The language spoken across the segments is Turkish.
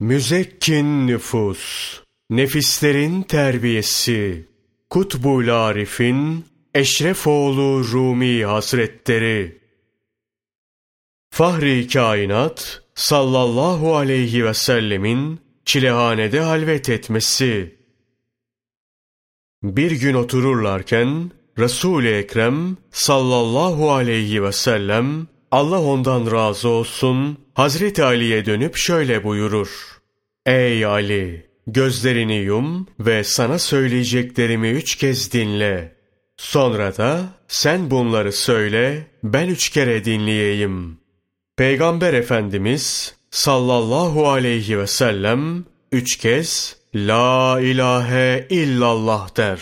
Müzekkin nüfus, nefislerin terbiyesi, Kutbul Arif'in Eşrefoğlu Rumi Hazretleri. Fahri kainat sallallahu aleyhi ve sellemin çilehanede halvet etmesi. Bir gün otururlarken Resul-i Ekrem sallallahu aleyhi ve sellem Allah ondan razı olsun Hazreti Ali'ye dönüp şöyle buyurur. Ey Ali! Gözlerini yum ve sana söyleyeceklerimi üç kez dinle. Sonra da sen bunları söyle, ben üç kere dinleyeyim. Peygamber Efendimiz sallallahu aleyhi ve sellem üç kez La ilahe illallah der.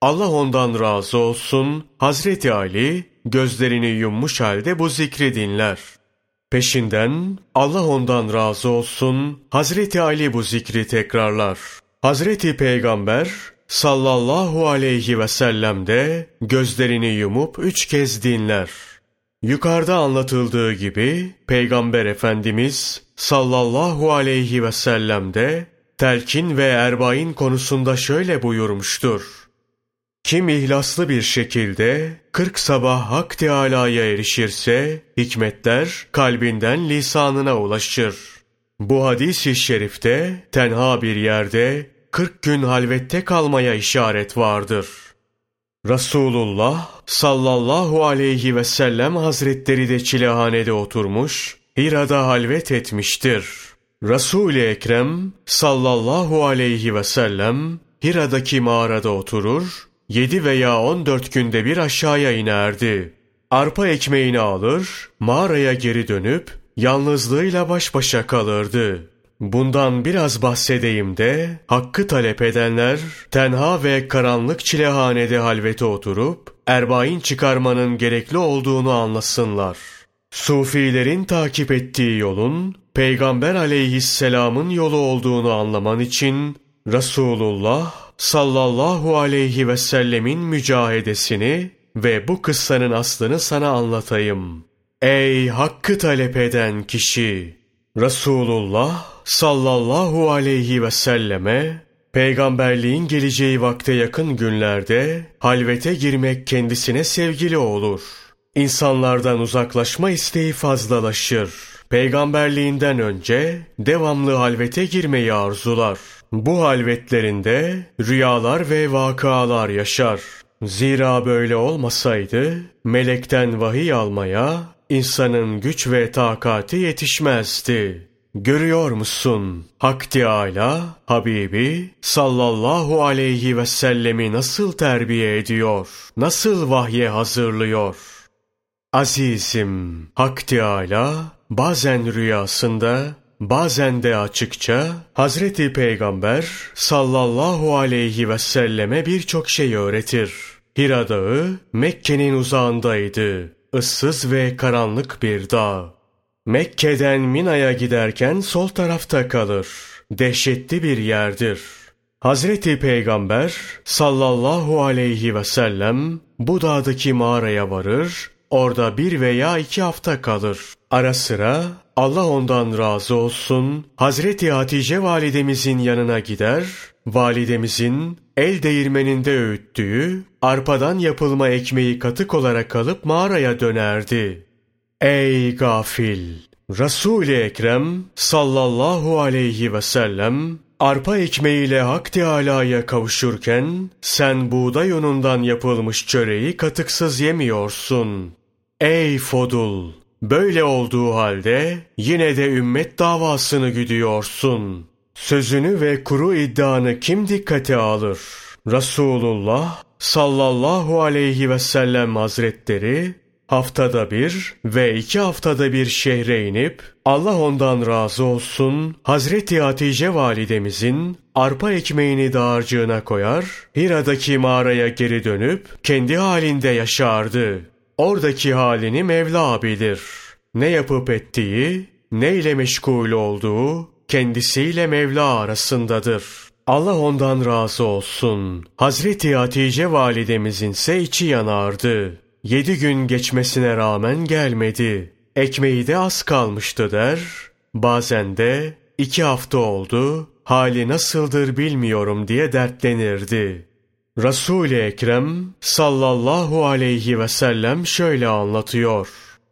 Allah ondan razı olsun, Hazreti Ali gözlerini yummuş halde bu zikri dinler. Peşinden Allah ondan razı olsun Hazreti Ali bu zikri tekrarlar. Hazreti Peygamber sallallahu aleyhi ve sellem de gözlerini yumup üç kez dinler. Yukarıda anlatıldığı gibi Peygamber Efendimiz sallallahu aleyhi ve sellem de telkin ve erbain konusunda şöyle buyurmuştur. Kim ihlaslı bir şekilde kırk sabah Hak Teâlâ'ya erişirse, hikmetler kalbinden lisanına ulaşır. Bu hadis-i şerifte tenha bir yerde kırk gün halvette kalmaya işaret vardır. Resulullah sallallahu aleyhi ve sellem hazretleri de çilehanede oturmuş, Hira'da halvet etmiştir. Resul-i Ekrem sallallahu aleyhi ve sellem Hira'daki mağarada oturur, yedi veya on dört günde bir aşağıya inerdi. Arpa ekmeğini alır, mağaraya geri dönüp yalnızlığıyla baş başa kalırdı. Bundan biraz bahsedeyim de, hakkı talep edenler, tenha ve karanlık çilehanede halvete oturup, erbain çıkarmanın gerekli olduğunu anlasınlar. Sufilerin takip ettiği yolun, Peygamber aleyhisselamın yolu olduğunu anlaman için, Resulullah sallallahu aleyhi ve sellemin mücahedesini ve bu kıssanın aslını sana anlatayım. Ey hakkı talep eden kişi! Resulullah sallallahu aleyhi ve selleme peygamberliğin geleceği vakte yakın günlerde halvete girmek kendisine sevgili olur. İnsanlardan uzaklaşma isteği fazlalaşır. Peygamberliğinden önce devamlı halvete girmeyi arzular. Bu halvetlerinde rüyalar ve vakalar yaşar. Zira böyle olmasaydı melekten vahiy almaya insanın güç ve takati yetişmezdi. Görüyor musun? Hak Teâlâ, Habibi sallallahu aleyhi ve sellemi nasıl terbiye ediyor? Nasıl vahye hazırlıyor? Azizim, Hak Teâlâ bazen rüyasında bazen de açıkça Hazreti Peygamber sallallahu aleyhi ve selleme birçok şey öğretir. Hira Dağı Mekke'nin uzağındaydı. Issız ve karanlık bir dağ. Mekke'den Mina'ya giderken sol tarafta kalır. Dehşetli bir yerdir. Hazreti Peygamber sallallahu aleyhi ve sellem bu dağdaki mağaraya varır, orada bir veya iki hafta kalır. Ara sıra Allah ondan razı olsun Hazreti Hatice validemizin yanına gider, validemizin el değirmeninde öğüttüğü arpadan yapılma ekmeği katık olarak alıp mağaraya dönerdi. Ey gafil! Resul-i Ekrem sallallahu aleyhi ve sellem arpa ekmeğiyle Hak Teâlâ'ya kavuşurken sen buğday unundan yapılmış çöreği katıksız yemiyorsun. Ey Fodul! Böyle olduğu halde yine de ümmet davasını güdüyorsun. Sözünü ve kuru iddianı kim dikkate alır? Resulullah sallallahu aleyhi ve sellem hazretleri haftada bir ve iki haftada bir şehre inip Allah ondan razı olsun Hazreti Hatice validemizin arpa ekmeğini dağarcığına koyar, Hira'daki mağaraya geri dönüp kendi halinde yaşardı. Oradaki halini Mevla bilir. Ne yapıp ettiği, neyle meşgul olduğu kendisiyle Mevla arasındadır. Allah ondan razı olsun. Hazreti Hatice validemizin ise içi yanardı. Yedi gün geçmesine rağmen gelmedi. Ekmeği de az kalmıştı der. Bazen de iki hafta oldu, hali nasıldır bilmiyorum diye dertlenirdi. Resul-i Ekrem sallallahu aleyhi ve sellem şöyle anlatıyor.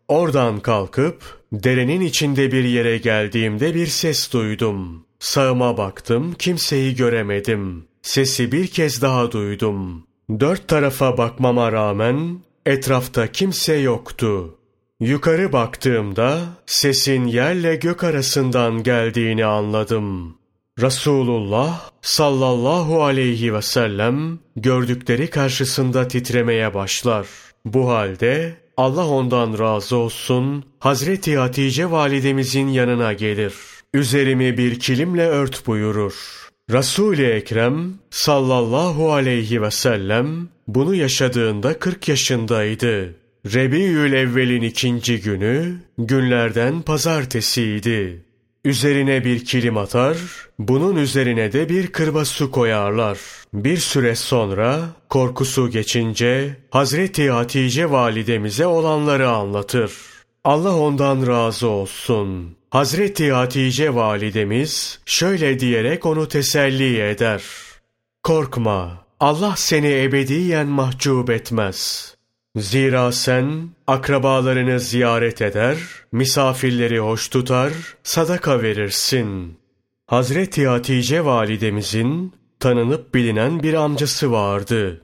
Oradan kalkıp derenin içinde bir yere geldiğimde bir ses duydum. Sağıma baktım, kimseyi göremedim. Sesi bir kez daha duydum. Dört tarafa bakmama rağmen etrafta kimse yoktu. Yukarı baktığımda sesin yerle gök arasından geldiğini anladım. Resulullah sallallahu aleyhi ve sellem gördükleri karşısında titremeye başlar. Bu halde Allah ondan razı olsun Hazreti Hatice validemizin yanına gelir. Üzerimi bir kilimle ört buyurur. Resul-i Ekrem sallallahu aleyhi ve sellem bunu yaşadığında 40 yaşındaydı. Rebiül evvelin ikinci günü günlerden pazartesiydi. Üzerine bir kilim atar, bunun üzerine de bir kırba su koyarlar. Bir süre sonra korkusu geçince Hazreti Hatice validemize olanları anlatır. Allah ondan razı olsun. Hazreti Hatice validemiz şöyle diyerek onu teselli eder. Korkma, Allah seni ebediyen mahcup etmez. Zira sen akrabalarını ziyaret eder, misafirleri hoş tutar, sadaka verirsin. Hazreti Hatice validemizin tanınıp bilinen bir amcası vardı.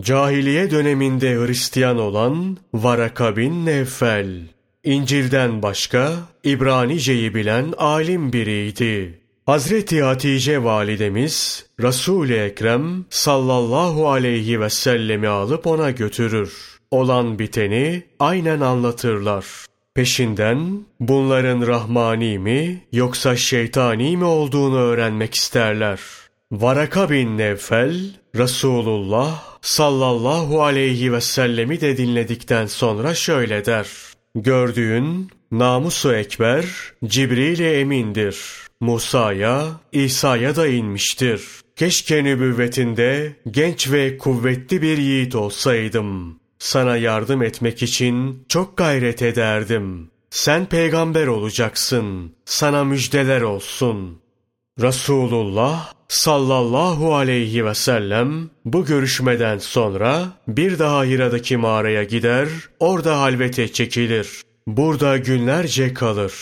Cahiliye döneminde Hristiyan olan Varaka bin Nevfel. İncil'den başka İbranice'yi bilen alim biriydi. Hazreti Hatice validemiz Resul-i Ekrem sallallahu aleyhi ve sellemi alıp ona götürür. Olan biteni aynen anlatırlar. Peşinden bunların rahmani mi yoksa şeytani mi olduğunu öğrenmek isterler. Varaka bin Nevfel, Resulullah sallallahu aleyhi ve sellemi de dinledikten sonra şöyle der. Gördüğün namusu ekber Cibril-i emindir. Musa'ya, İsa'ya da inmiştir. Keşke nübüvvetinde genç ve kuvvetli bir yiğit olsaydım. Sana yardım etmek için çok gayret ederdim. Sen peygamber olacaksın. Sana müjdeler olsun. Resulullah sallallahu aleyhi ve sellem bu görüşmeden sonra bir daha Hira'daki mağaraya gider, orada halvete çekilir. Burada günlerce kalır.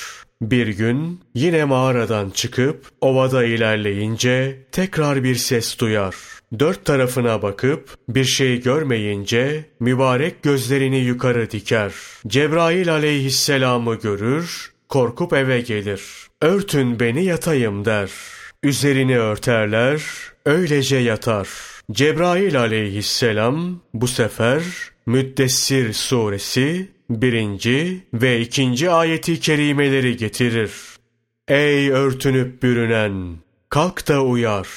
Bir gün yine mağaradan çıkıp ovada ilerleyince tekrar bir ses duyar. Dört tarafına bakıp bir şey görmeyince mübarek gözlerini yukarı diker. Cebrail aleyhisselamı görür, korkup eve gelir. Örtün beni yatayım der. Üzerini örterler, öylece yatar. Cebrail aleyhisselam bu sefer Müddessir suresi birinci ve ikinci ayeti kerimeleri getirir. Ey örtünüp bürünen! Kalk da uyar.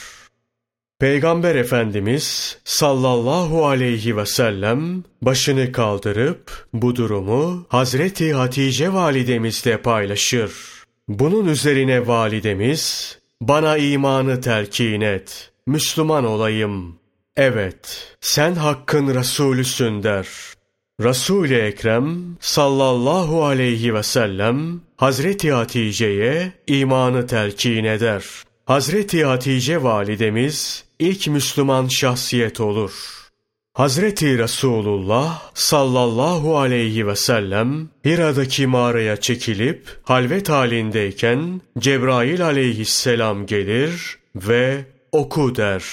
Peygamber Efendimiz sallallahu aleyhi ve sellem başını kaldırıp bu durumu Hazreti Hatice validemizle paylaşır. Bunun üzerine validemiz bana imanı telkin et, Müslüman olayım. Evet, sen hakkın Resulüsün der. Resul-i Ekrem sallallahu aleyhi ve sellem Hazreti Hatice'ye imanı telkin eder. Hazreti Hatice validemiz ilk Müslüman şahsiyet olur. Hazreti Resulullah sallallahu aleyhi ve sellem Hira'daki mağaraya çekilip halvet halindeyken Cebrail aleyhisselam gelir ve oku der.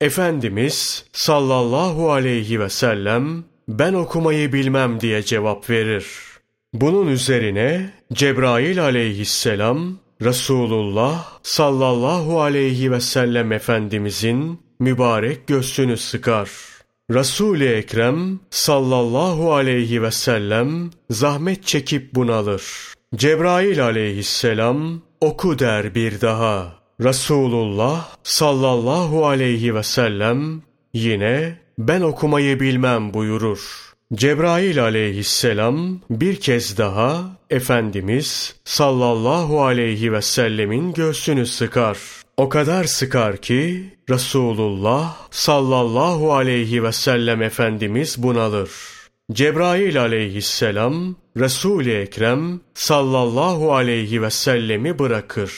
Efendimiz sallallahu aleyhi ve sellem ben okumayı bilmem diye cevap verir. Bunun üzerine Cebrail aleyhisselam Resulullah sallallahu aleyhi ve sellem Efendimizin mübarek göğsünü sıkar. Resul-i Ekrem sallallahu aleyhi ve sellem zahmet çekip bunalır. Cebrail aleyhisselam oku der bir daha. Resulullah sallallahu aleyhi ve sellem yine ben okumayı bilmem buyurur. Cebrail aleyhisselam bir kez daha Efendimiz sallallahu aleyhi ve sellemin göğsünü sıkar. O kadar sıkar ki Resulullah sallallahu aleyhi ve sellem Efendimiz bunalır. Cebrail aleyhisselam Resul-i Ekrem sallallahu aleyhi ve sellemi bırakır.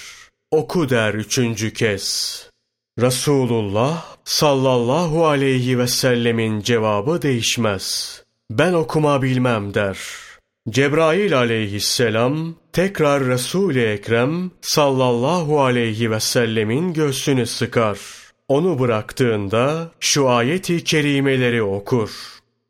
oku der üçüncü kez. Resulullah sallallahu aleyhi ve sellemin cevabı değişmez. Ben okuma bilmem der. Cebrail aleyhisselam tekrar Resul-i Ekrem sallallahu aleyhi ve sellemin göğsünü sıkar. Onu bıraktığında şu ayeti kerimeleri okur.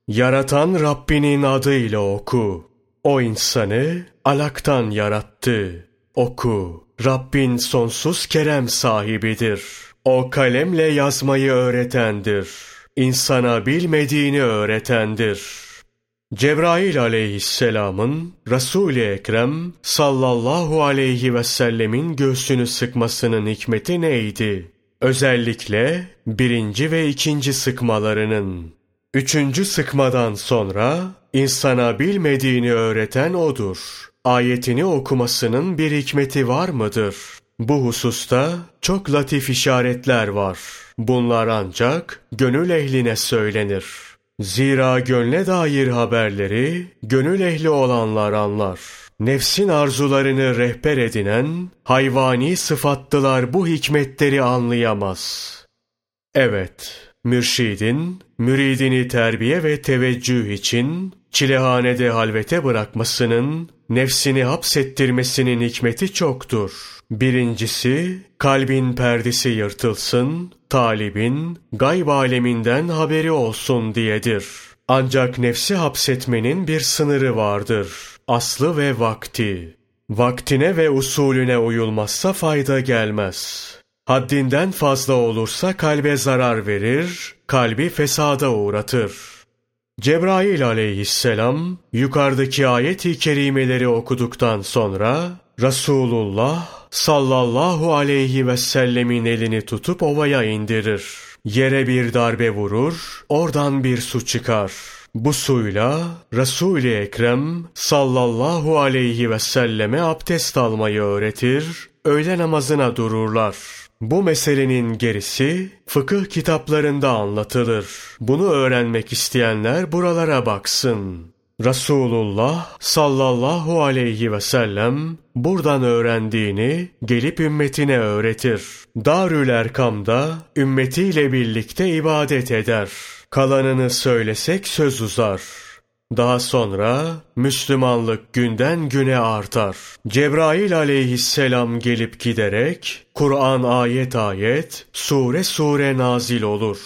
Yaratan Rabbinin adıyla oku. O insanı alaktan yarattı. Oku. Rabbin sonsuz kerem sahibidir. O kalemle yazmayı öğretendir. İnsana bilmediğini öğretendir. Cebrail aleyhisselamın Resul-i Ekrem sallallahu aleyhi ve sellemin göğsünü sıkmasının hikmeti neydi? Özellikle birinci ve ikinci sıkmalarının. Üçüncü sıkmadan sonra insana bilmediğini öğreten odur. Ayetini okumasının bir hikmeti var mıdır? Bu hususta çok latif işaretler var. Bunlar ancak gönül ehline söylenir. Zira gönle dair haberleri gönül ehli olanlar anlar. Nefsin arzularını rehber edinen hayvani sıfatlılar bu hikmetleri anlayamaz. Evet, mürşidin müridini terbiye ve teveccüh için çilehanede halvete bırakmasının, nefsini hapsettirmesinin hikmeti çoktur. Birincisi, kalbin perdesi yırtılsın, talibin gayb aleminden haberi olsun diyedir. Ancak nefsi hapsetmenin bir sınırı vardır. Aslı ve vakti. Vaktine ve usulüne uyulmazsa fayda gelmez. Haddinden fazla olursa kalbe zarar verir, kalbi fesada uğratır. Cebrail aleyhisselam yukarıdaki ayet-i kerimeleri okuduktan sonra Resulullah sallallahu aleyhi ve sellemin elini tutup ovaya indirir. Yere bir darbe vurur, oradan bir su çıkar. Bu suyla Resul-i Ekrem sallallahu aleyhi ve selleme abdest almayı öğretir, öğle namazına dururlar. Bu meselenin gerisi fıkıh kitaplarında anlatılır. Bunu öğrenmek isteyenler buralara baksın. Resulullah sallallahu aleyhi ve sellem buradan öğrendiğini gelip ümmetine öğretir. Darül Erkam'da ümmetiyle birlikte ibadet eder. Kalanını söylesek söz uzar. Daha sonra Müslümanlık günden güne artar. Cebrail aleyhisselam gelip giderek Kur'an ayet ayet, sure sure nazil olur.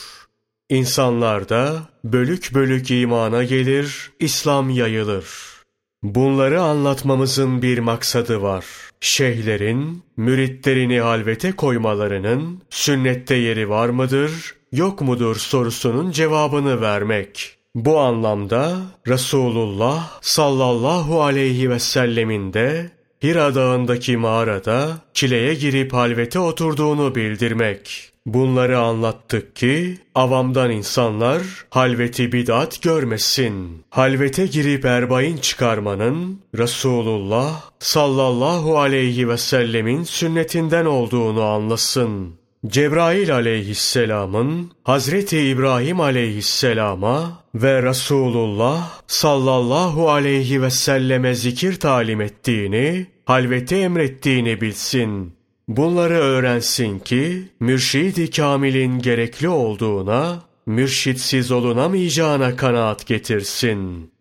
İnsanlar da bölük bölük imana gelir, İslam yayılır. Bunları anlatmamızın bir maksadı var. Şeyhlerin, müritlerini halvete koymalarının sünnette yeri var mıdır, yok mudur sorusunun cevabını vermek. Bu anlamda Resulullah sallallahu aleyhi ve sellemin de Hira dağındaki mağarada çileye girip halvete oturduğunu bildirmek. Bunları anlattık ki avamdan insanlar halveti bid'at görmesin. Halvete girip erbain çıkarmanın Resulullah sallallahu aleyhi ve sellemin sünnetinden olduğunu anlasın. Cebrail aleyhisselamın Hazreti İbrahim aleyhisselama ve Resulullah sallallahu aleyhi ve selleme zikir talim ettiğini, halveti emrettiğini bilsin. Bunları öğrensin ki mürşid-i kamilin gerekli olduğuna, mürşitsiz olunamayacağına kanaat getirsin.''